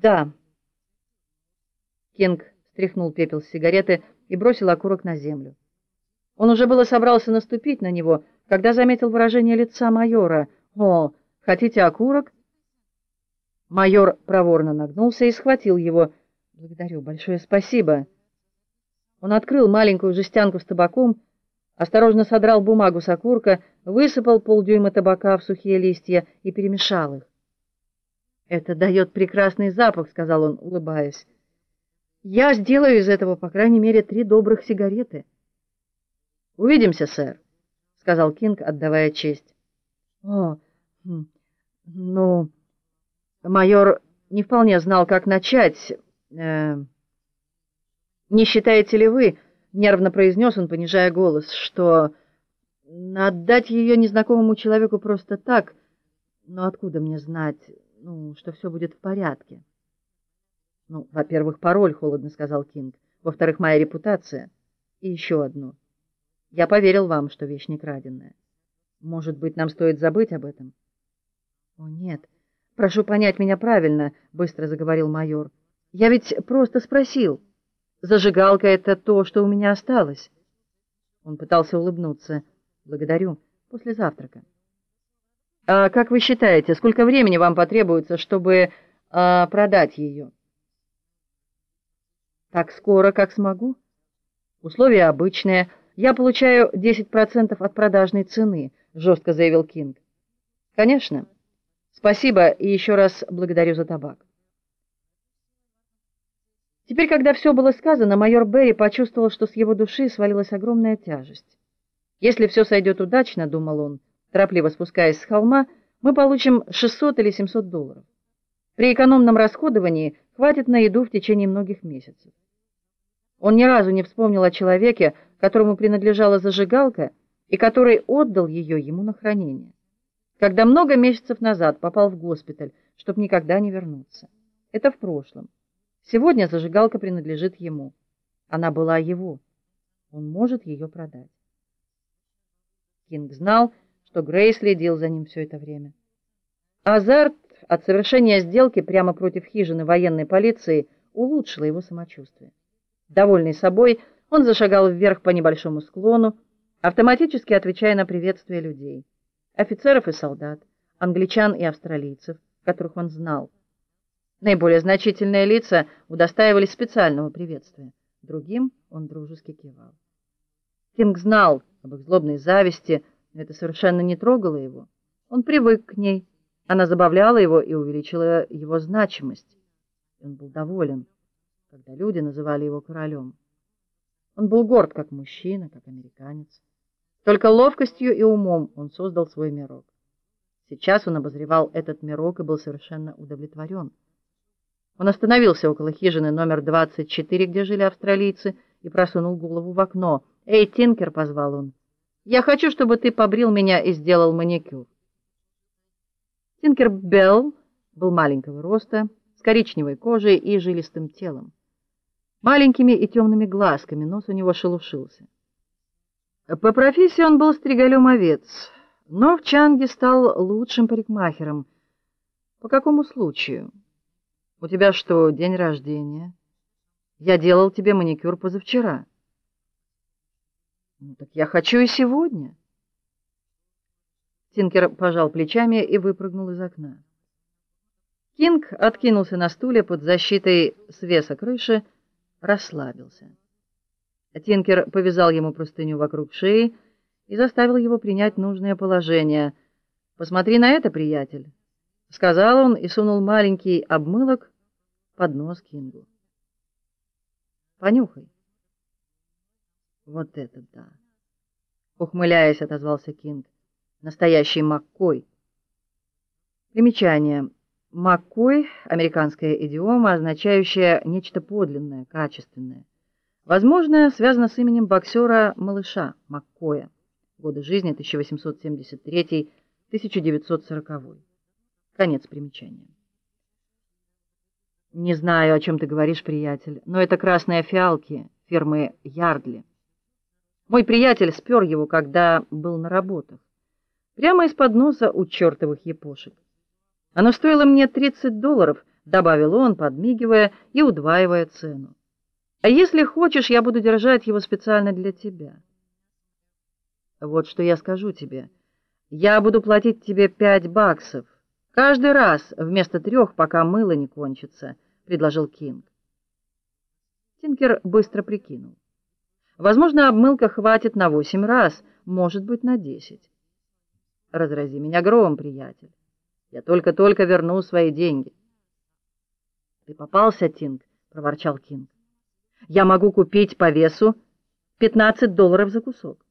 Да. Кинг стряхнул пепел с сигареты и бросил окурок на землю. Он уже было собрался наступить на него, когда заметил выражение лица майора. "О, хотите окурок?" Майор проворно нагнулся и схватил его. "Благодарю, большое спасибо." Он открыл маленькую жестянку с табаком, осторожно содрал бумагу с окурка, высыпал полдюйма табака в сухие листья и перемешал их. Это дает прекрасный запах, сказал он, улыбаясь. Я сделаю из этого, по крайней мере, три добрых сигареты. Увидимся, сэр, сказал Кинг, отдавая честь. О, хм, ну, майор не вполне знал, как начать. Э, не считаете ли вы, нервно произнес он, понижая голос, что отдать ее незнакомому человеку просто так, но откуда мне знать? Ну, что все будет в порядке. Ну, во-первых, пароль, холодно сказал Кинг. Во-вторых, моя репутация. И еще одно. Я поверил вам, что вещь не краденая. Может быть, нам стоит забыть об этом? О, нет. Прошу понять меня правильно, быстро заговорил майор. Я ведь просто спросил. Зажигалка это то, что у меня осталось. Он пытался улыбнуться. Благодарю. После завтрака. А как вы считаете, сколько времени вам потребуется, чтобы а, продать ее?» Так скоро, как смогу. Условия обычные. Я получаю 10% от продажной цены, жестко заявил Кинг. Конечно. Спасибо и еще раз благодарю за табак. Теперь, когда все было сказано, майор Берри почувствовал, что с его души свалилась огромная тяжесть. Если все сойдет удачно, думал он, торопливо спускаясь с холма, мы получим 600 или 700 долларов. При экономном расходовании хватит на еду в течение многих месяцев. Он ни разу не вспомнил о человеке, которому принадлежала зажигалка и который отдал ее ему на хранение. Когда много месяцев назад попал в госпиталь, чтобы никогда не вернуться. Это в прошлом. Сегодня зажигалка принадлежит ему. Она была его. Он может ее продать. Кинг знал, что Грей следил за ним все это время. Азарт от совершения сделки прямо против хижины военной полиции улучшил его самочувствие. Довольный собой, он зашагал вверх по небольшому склону, автоматически отвечая на приветствия людей, офицеров и солдат, англичан и австралийцев, которых он знал. Наиболее значительные лица удостаивались специального приветствия, другим он дружески кивал. Кинг знал об их злобной зависти, это совершенно не трогало его. Он привык к ней. Она забавляла его и увеличила его значимость. Он был доволен, когда люди называли его королем. Он был горд как мужчина, как американец. Только ловкостью и умом он создал свой мирок. Сейчас он обозревал этот мирок и был совершенно удовлетворен. Он остановился около хижины номер 24, где жили австралийцы, и просунул голову в окно. "Эй, Тинкер", позвал он. Я хочу, чтобы ты побрил меня и сделал маникюр. Тинкер Белл был маленького роста, с коричневой кожей и жилистым телом. Маленькими и темными глазками, нос у него шелушился. По профессии он был стригалем овец, но в Чанге стал лучшим парикмахером. По какому случаю? У тебя что, день рождения? Я делал тебе маникюр позавчера. Ну так я хочу и сегодня. Тинкер пожал плечами и выпрыгнул из окна. Кинг откинулся на стуле под защитой свеса крыши, расслабился. Тинкер повязал ему простыню вокруг шеи и заставил его принять нужное положение. "Посмотри на это, приятель", сказал он и сунул маленький обмылок под нос Кингу. "Понюхай". Вот это да. Ухмыляясь, отозвался Кинг. Настоящий Маккой. Примечание. Маккой американская идиома, означающая нечто подлинное, качественное. Возможно, связано с именем боксера малыша Маккоя. Годы жизни 1873-1940. Конец примечания. Не знаю, о чем ты говоришь, приятель, но это красные фиалки фирмы Ярдли. Мой приятель спер его, когда был на работах. Прямо из-под носа у чертовых япошек. Оно стоило мне 30 долларов, добавил он, подмигивая и удваивая цену. А если хочешь, я буду держать его специально для тебя. Вот что я скажу тебе. Я буду платить тебе пять баксов каждый раз вместо трех, пока мыло не кончится, предложил Кинг. Тинкер быстро прикинул. Возможно, обмылка хватит на восемь раз, может быть, на десять. Разрази меня громом, приятель. Я только-только верну свои деньги. Ты попался, Тинг, проворчал Кинг. Я могу купить по весу пятнадцать долларов за кусок.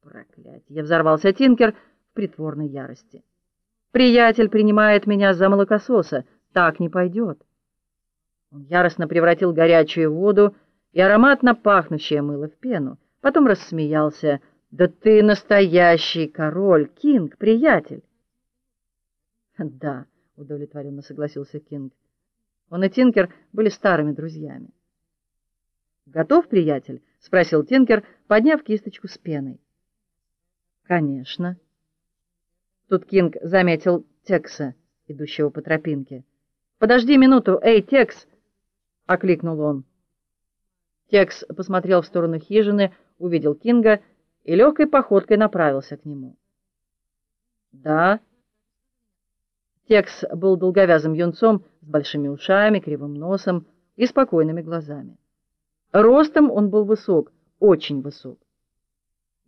Проклятье, взорвался Тинкер в притворной ярости. Приятель принимает меня за молокососа, так не пойдет. Он яростно превратил горячую воду и ароматно пахнущее мыло в пену, потом рассмеялся. Да ты настоящий король, Кинг, приятель. Да, удовлетворенно согласился Кинг. Он и Тинкер были старыми друзьями. Готов, приятель? спросил Тинкер, подняв кисточку с пеной. Конечно. Тут Кинг заметил Текса, идущего по тропинке. Подожди минуту, эй, Текс, окликнул он. Текс посмотрел в сторону хижины, увидел Кинга и легкой походкой направился к нему. "Да?" Текс был долговязым юнцом с большими ушами, кривым носом и спокойными глазами. Ростом он был высок, очень высок.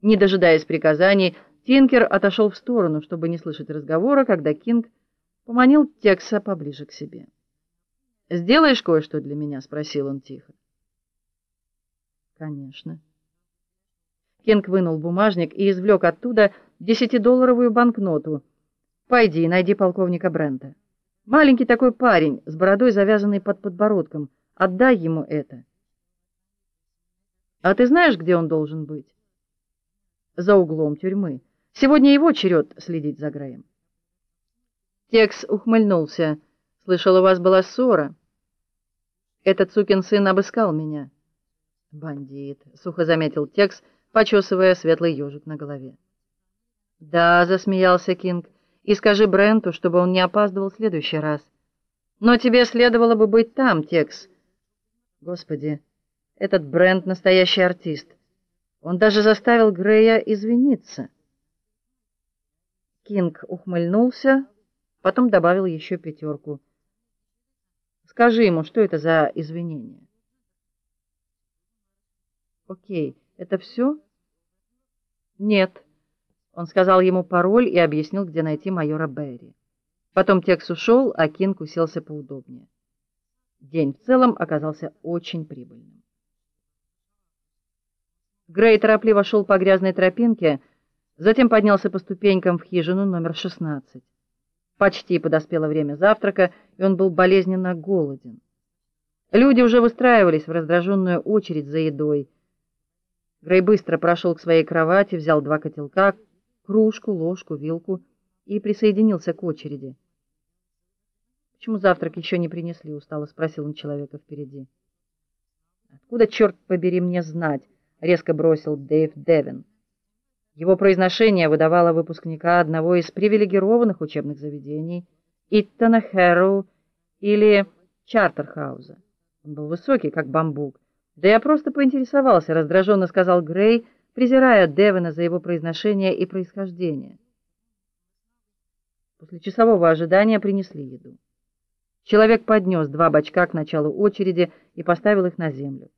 Не дожидаясь приказаний, Тинкер отошел в сторону, чтобы не слышать разговора, когда Кинг поманил Текса поближе к себе. "Сделаешь кое-что для меня?" спросил он тихо. "Конечно". Кинг вынул бумажник и извлек оттуда десятидолларовую банкноту. Пойди, найди полковника Брента. Маленький такой парень с бородой, завязанной под подбородком. Отдай ему это. А ты знаешь, где он должен быть? За углом тюрьмы. Сегодня его черед следить за Греем. Текс ухмыльнулся. Слышал, у вас была ссора. Этот сукин сын обыскал меня. Бандит, сухо заметил Текс, почесывая светлый ежик на голове. Да, засмеялся Кинг и скажи Бренту, чтобы он не опаздывал в следующий раз. Но тебе следовало бы быть там, Текс. Господи, этот Брент настоящий артист. Он даже заставил Грея извиниться. Кинг ухмыльнулся, потом добавил еще пятерку. Скажи ему, что это за извинения. О'кей, это все? Нет. Он сказал ему пароль и объяснил, где найти майора Берри. Потом Текс ушел, а Кинг уселся поудобнее. День в целом оказался очень прибыльным. Грей торопливо шел по грязной тропинке, затем поднялся по ступенькам в хижину номер 16. Почти подоспело время завтрака, и он был болезненно голоден. Люди уже выстраивались в раздраженную очередь за едой. Грей быстро прошел к своей кровати, взял два котелка, кружку, ложку, вилку и присоединился к очереди. Почему завтрак еще не принесли, устало спросил он человека впереди. Откуда черт побери мне знать, резко бросил Дэйв Девин. Его произношение выдавало выпускника одного из привилегированных учебных заведений Иттона Хэрроу или Чартерхауза. Он был высокий, как бамбук. Да я просто поинтересовался, раздраженно сказал Грей, презирая Девина за его произношение и происхождение. После часового ожидания принесли еду. Человек поднес два бачка к началу очереди и поставил их на землю.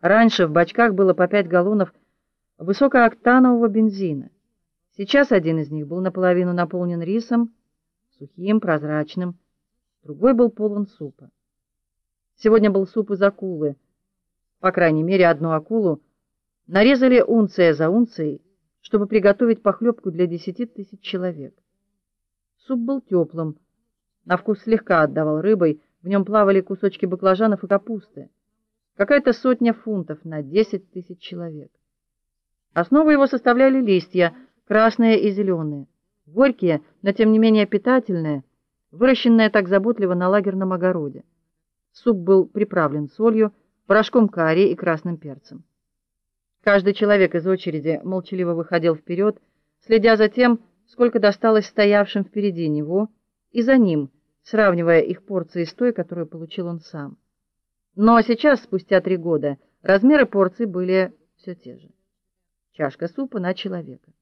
Раньше в бачках было по пять галлонов высокооктанового бензина. Сейчас один из них был наполовину наполнен рисом, сухим, прозрачным, другой был полон супа. Сегодня был суп из акулы. По крайней мере, одну акулу нарезали унция за унцией, чтобы приготовить похлебку для десяти тысяч человек. Суп был теплым, на вкус слегка отдавал рыбой, в нем плавали кусочки баклажанов и капусты. Какая-то сотня фунтов на десять тысяч человек. Основу его составляли листья, красные и зеленые, горькие, но тем не менее питательные, выращенные так заботливо на лагерном огороде. Суп был приправлен солью, порошком карри и красным перцем. Каждый человек из очереди молчаливо выходил вперед, следя за тем, сколько досталось стоявшим впереди него и за ним, сравнивая их порции с той, которую получил он сам. Но сейчас, спустя три года, размеры порций были все те же. Чашка супа на человека.